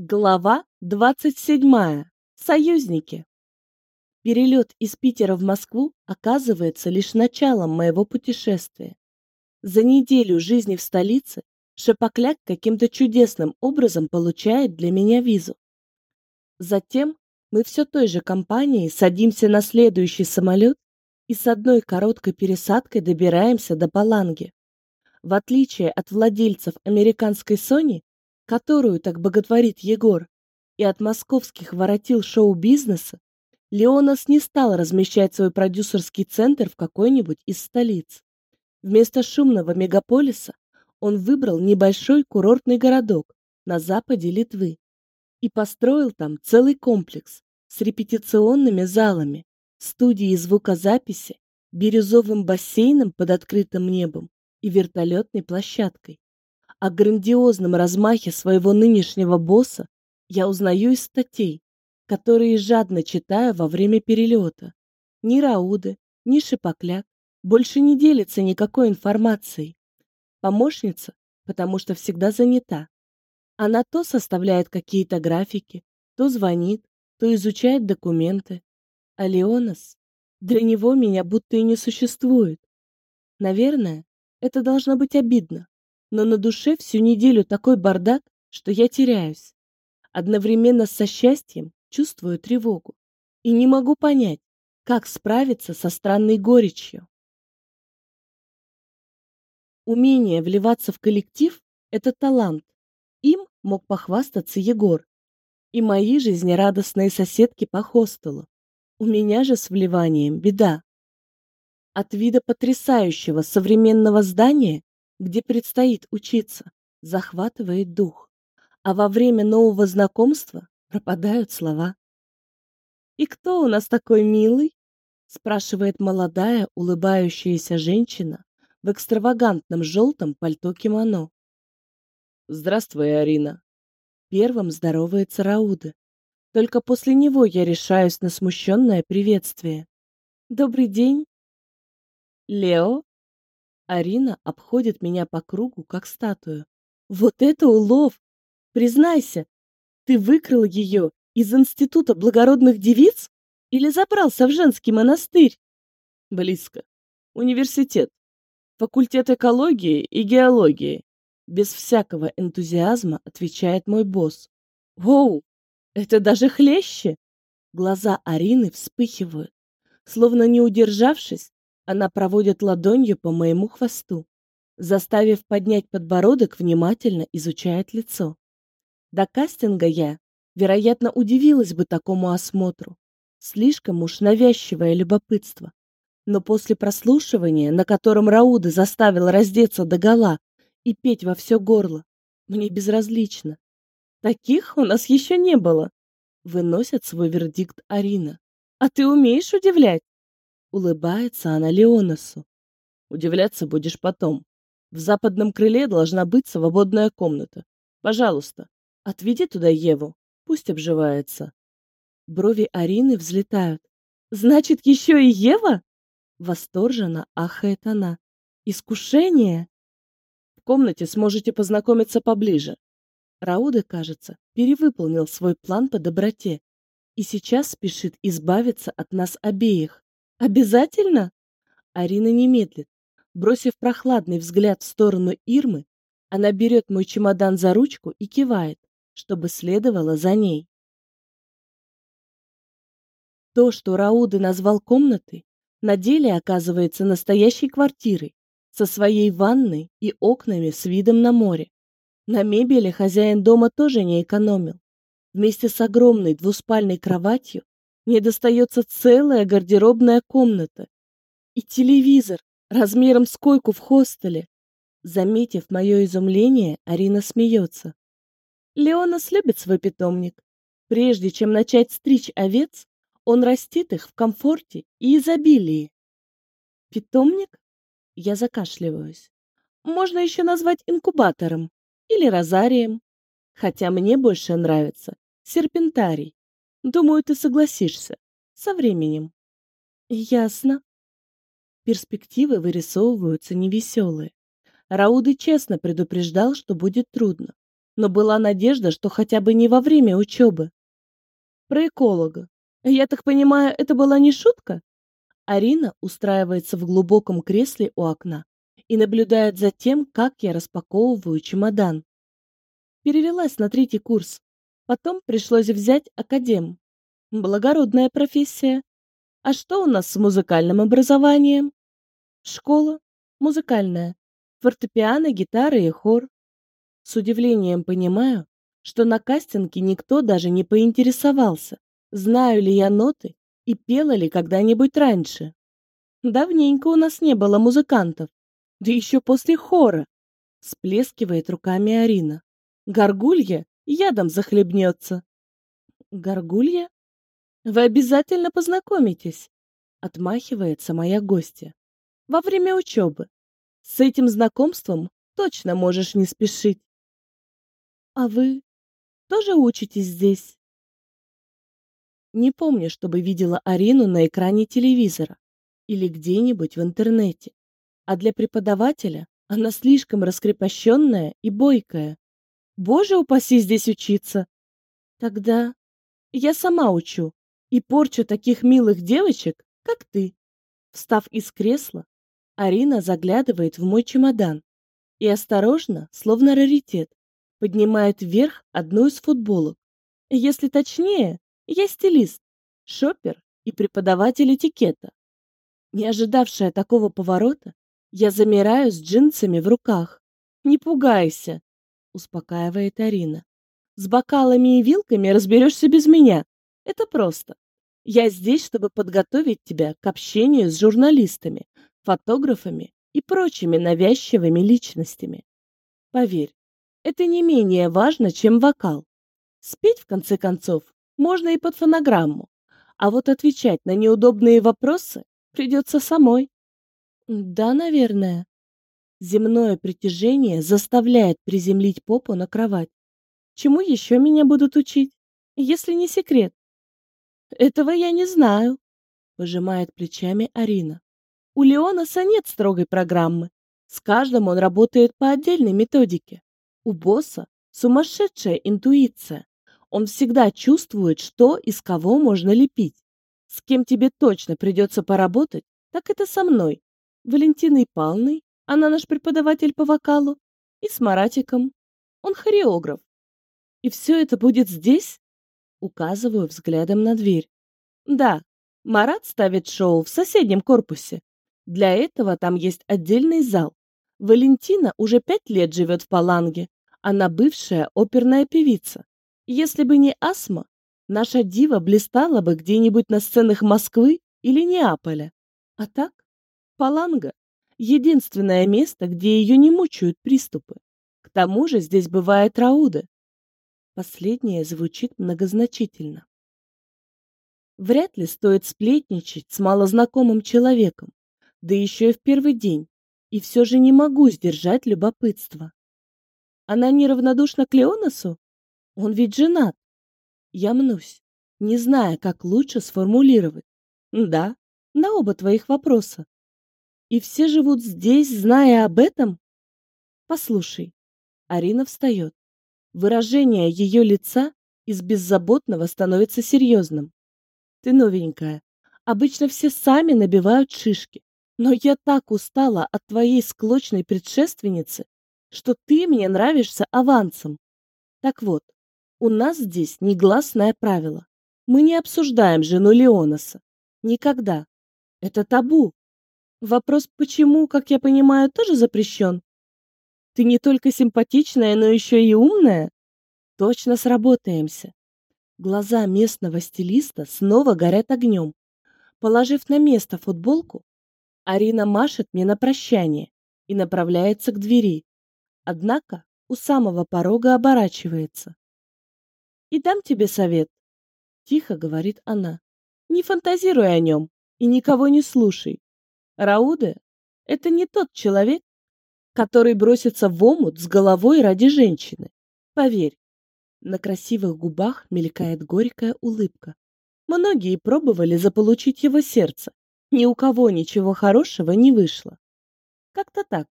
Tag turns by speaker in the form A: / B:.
A: Глава 27. Союзники. Перелет из Питера в Москву оказывается лишь началом моего путешествия. За неделю жизни в столице Шапокляк каким-то чудесным образом получает для меня визу. Затем мы все той же компанией садимся на следующий самолет и с одной короткой пересадкой добираемся до Паланги. В отличие от владельцев американской Sony, которую так боготворит Егор, и от московских воротил шоу-бизнеса, Леонас не стал размещать свой продюсерский центр в какой-нибудь из столиц. Вместо шумного мегаполиса он выбрал небольшой курортный городок на западе Литвы и построил там целый комплекс с репетиционными залами, студией звукозаписи, бирюзовым бассейном под открытым небом и вертолетной площадкой. О грандиозном размахе своего нынешнего босса я узнаю из статей, которые жадно читаю во время перелета. Ни Рауды, ни Шипокляк больше не делятся никакой информацией. Помощница, потому что всегда занята. Она то составляет какие-то графики, то звонит, то изучает документы. А Леонас, для него меня будто и не существует. Наверное, это должно быть обидно но на душе всю неделю такой бардак, что я теряюсь. Одновременно со счастьем чувствую тревогу и не могу понять, как справиться со странной горечью. Умение вливаться в коллектив – это талант. Им мог похвастаться Егор. И мои жизнерадостные соседки по хостелу. У меня же с вливанием беда. От вида потрясающего современного здания где предстоит учиться, захватывает дух, а во время нового знакомства пропадают слова. «И кто у нас такой милый?» спрашивает молодая улыбающаяся женщина в экстравагантном желтом пальто-кимоно.
B: «Здравствуй, Арина!»
A: Первым здоровается Рауда. Только после него я решаюсь на смущенное приветствие. «Добрый день!» «Лео?» Арина обходит меня по кругу, как статую. Вот это улов! Признайся, ты выкрал ее из Института благородных девиц или забрался в женский монастырь?
B: Близко. Университет. Факультет экологии и геологии. Без всякого энтузиазма отвечает мой босс.
A: Воу, это даже хлеще! Глаза Арины вспыхивают. Словно не удержавшись, она проводит ладонью по моему хвосту, заставив поднять подбородок, внимательно изучает лицо. До кастинга я, вероятно, удивилась бы такому осмотру. Слишком уж навязчивое любопытство. Но после прослушивания, на котором Рауда заставила раздеться догола и петь во все горло, мне безразлично. Таких у нас еще не было. Выносит свой вердикт Арина. А ты умеешь удивлять? Улыбается она Леонасу.
B: Удивляться будешь потом. В западном крыле должна быть свободная комната. Пожалуйста, отведи туда Еву. Пусть обживается.
A: Брови Арины взлетают. Значит, еще и Ева? Восторженно ахает она. Искушение?
B: В комнате сможете познакомиться поближе.
A: Рауда, кажется, перевыполнил свой план по доброте и сейчас спешит избавиться от нас обеих. Обязательно? Арина не медлит. Бросив прохладный взгляд в сторону Ирмы, она берет мой чемодан за ручку и кивает, чтобы следовало за ней. То, что Рауды назвал комнатой, на деле оказывается настоящей квартирой со своей ванной и окнами с видом на море. На мебели хозяин дома тоже не экономил. Вместе с огромной двуспальной кроватью мне достается целая гардеробная комната и телевизор размером с койку в хостеле. Заметив мое изумление, Арина смеется. Леонас любит свой питомник. Прежде чем начать стричь овец, он растит их в комфорте и изобилии. Питомник? Я закашливаюсь. Можно еще назвать инкубатором или розарием, хотя мне больше нравится серпентарий. Думаю, ты согласишься. Со временем. Ясно. Перспективы вырисовываются невеселые. Рауды честно предупреждал, что будет трудно. но была надежда, что хотя бы не во время учебы. Про эколога. Я так понимаю, это была не шутка? Арина устраивается в глубоком кресле у окна и наблюдает за тем, как я распаковываю чемодан. Перевелась на третий курс. Потом пришлось взять академ. Благородная профессия. А что у нас с музыкальным образованием? Школа. Музыкальная. Фортепиано, гитара и хор. С удивлением понимаю, что на кастинге никто даже не поинтересовался, знаю ли я ноты и пела ли когда-нибудь раньше. Давненько у нас не было музыкантов, да еще после хора. Сплескивает руками Арина. Горгулья ядом захлебнется. Горгулья? Вы обязательно познакомитесь. Отмахивается моя гостья. Во время учебы. С этим знакомством точно можешь не спешить. А вы тоже учитесь здесь? Не помню, чтобы видела Арину на экране телевизора или где-нибудь в интернете. А для преподавателя она слишком раскрепощенная и бойкая. Боже упаси здесь учиться! Тогда я сама учу и порчу таких милых девочек, как ты. Встав из кресла, Арина заглядывает в мой чемодан и осторожно, словно раритет, поднимает вверх одну из футболок. Если точнее, я стилист, шопер и преподаватель этикета. Не ожидавшая такого поворота, я замираю с джинсами в руках. «Не пугайся», — успокаивает Арина. «С бокалами и вилками разберешься без меня. Это просто. Я здесь, чтобы подготовить тебя к общению с журналистами, фотографами и прочими навязчивыми личностями. Поверь, это не менее важно, чем вокал. Спеть, в конце концов, можно и под фонограмму, а вот отвечать на неудобные вопросы придется самой. Да, наверное. Земное притяжение заставляет приземлить попу на кровать. Чему еще меня будут учить, если не секрет? Этого я не знаю, пожимает плечами Арина. У Леонаса нет строгой программы. С каждым он работает по отдельной методике. У босса сумасшедшая интуиция. Он всегда чувствует, что и с кого можно лепить. С кем тебе точно придется поработать, так это со мной, Валентиной Павловной, она наш преподаватель по вокалу, и с Маратиком. Он хореограф. И все это будет здесь? Указываю взглядом на дверь. Да, Марат ставит шоу в соседнем корпусе. Для этого там есть отдельный зал. Валентина уже пять лет живет в Паланге, она бывшая оперная певица. Если бы не астма, наша дива блистала бы где-нибудь на сценах Москвы или Неаполя. А так, Паланга — единственное место, где ее не мучают приступы. К тому же здесь бывает Рауда. Последнее звучит многозначительно. Вряд ли стоит сплетничать с малознакомым человеком, да еще и в первый день, и все же не могу сдержать любопытство. Она неравнодушна к Леонасу? Он ведь женат. Я мнусь, не зная, как лучше сформулировать. Да, на оба твоих вопроса. И все живут здесь, зная об этом? Послушай. Арина встает. Выражение ее лица из беззаботного становится серьезным. Ты новенькая. Обычно все сами набивают шишки. Но я так устала от твоей склочной предшественницы, что ты мне нравишься авансом. Так вот, у нас здесь негласное правило. Мы не обсуждаем жену Леонаса. Никогда. Это табу. Вопрос «почему», как я понимаю, тоже запрещен. Ты не только симпатичная, но еще и умная. Точно сработаемся. Глаза местного стилиста снова горят огнем. Положив на место футболку, Арина машет мне на прощание и направляется к двери. Однако у самого порога оборачивается. «И дам тебе совет», — тихо говорит она. «Не фантазируй о нем и никого не слушай. Рауде — это не тот человек, который бросится в омут с головой ради женщины. Поверь, на красивых губах мелькает горькая улыбка. Многие пробовали заполучить его сердце. Ни у кого ничего хорошего не вышло. Как-то так.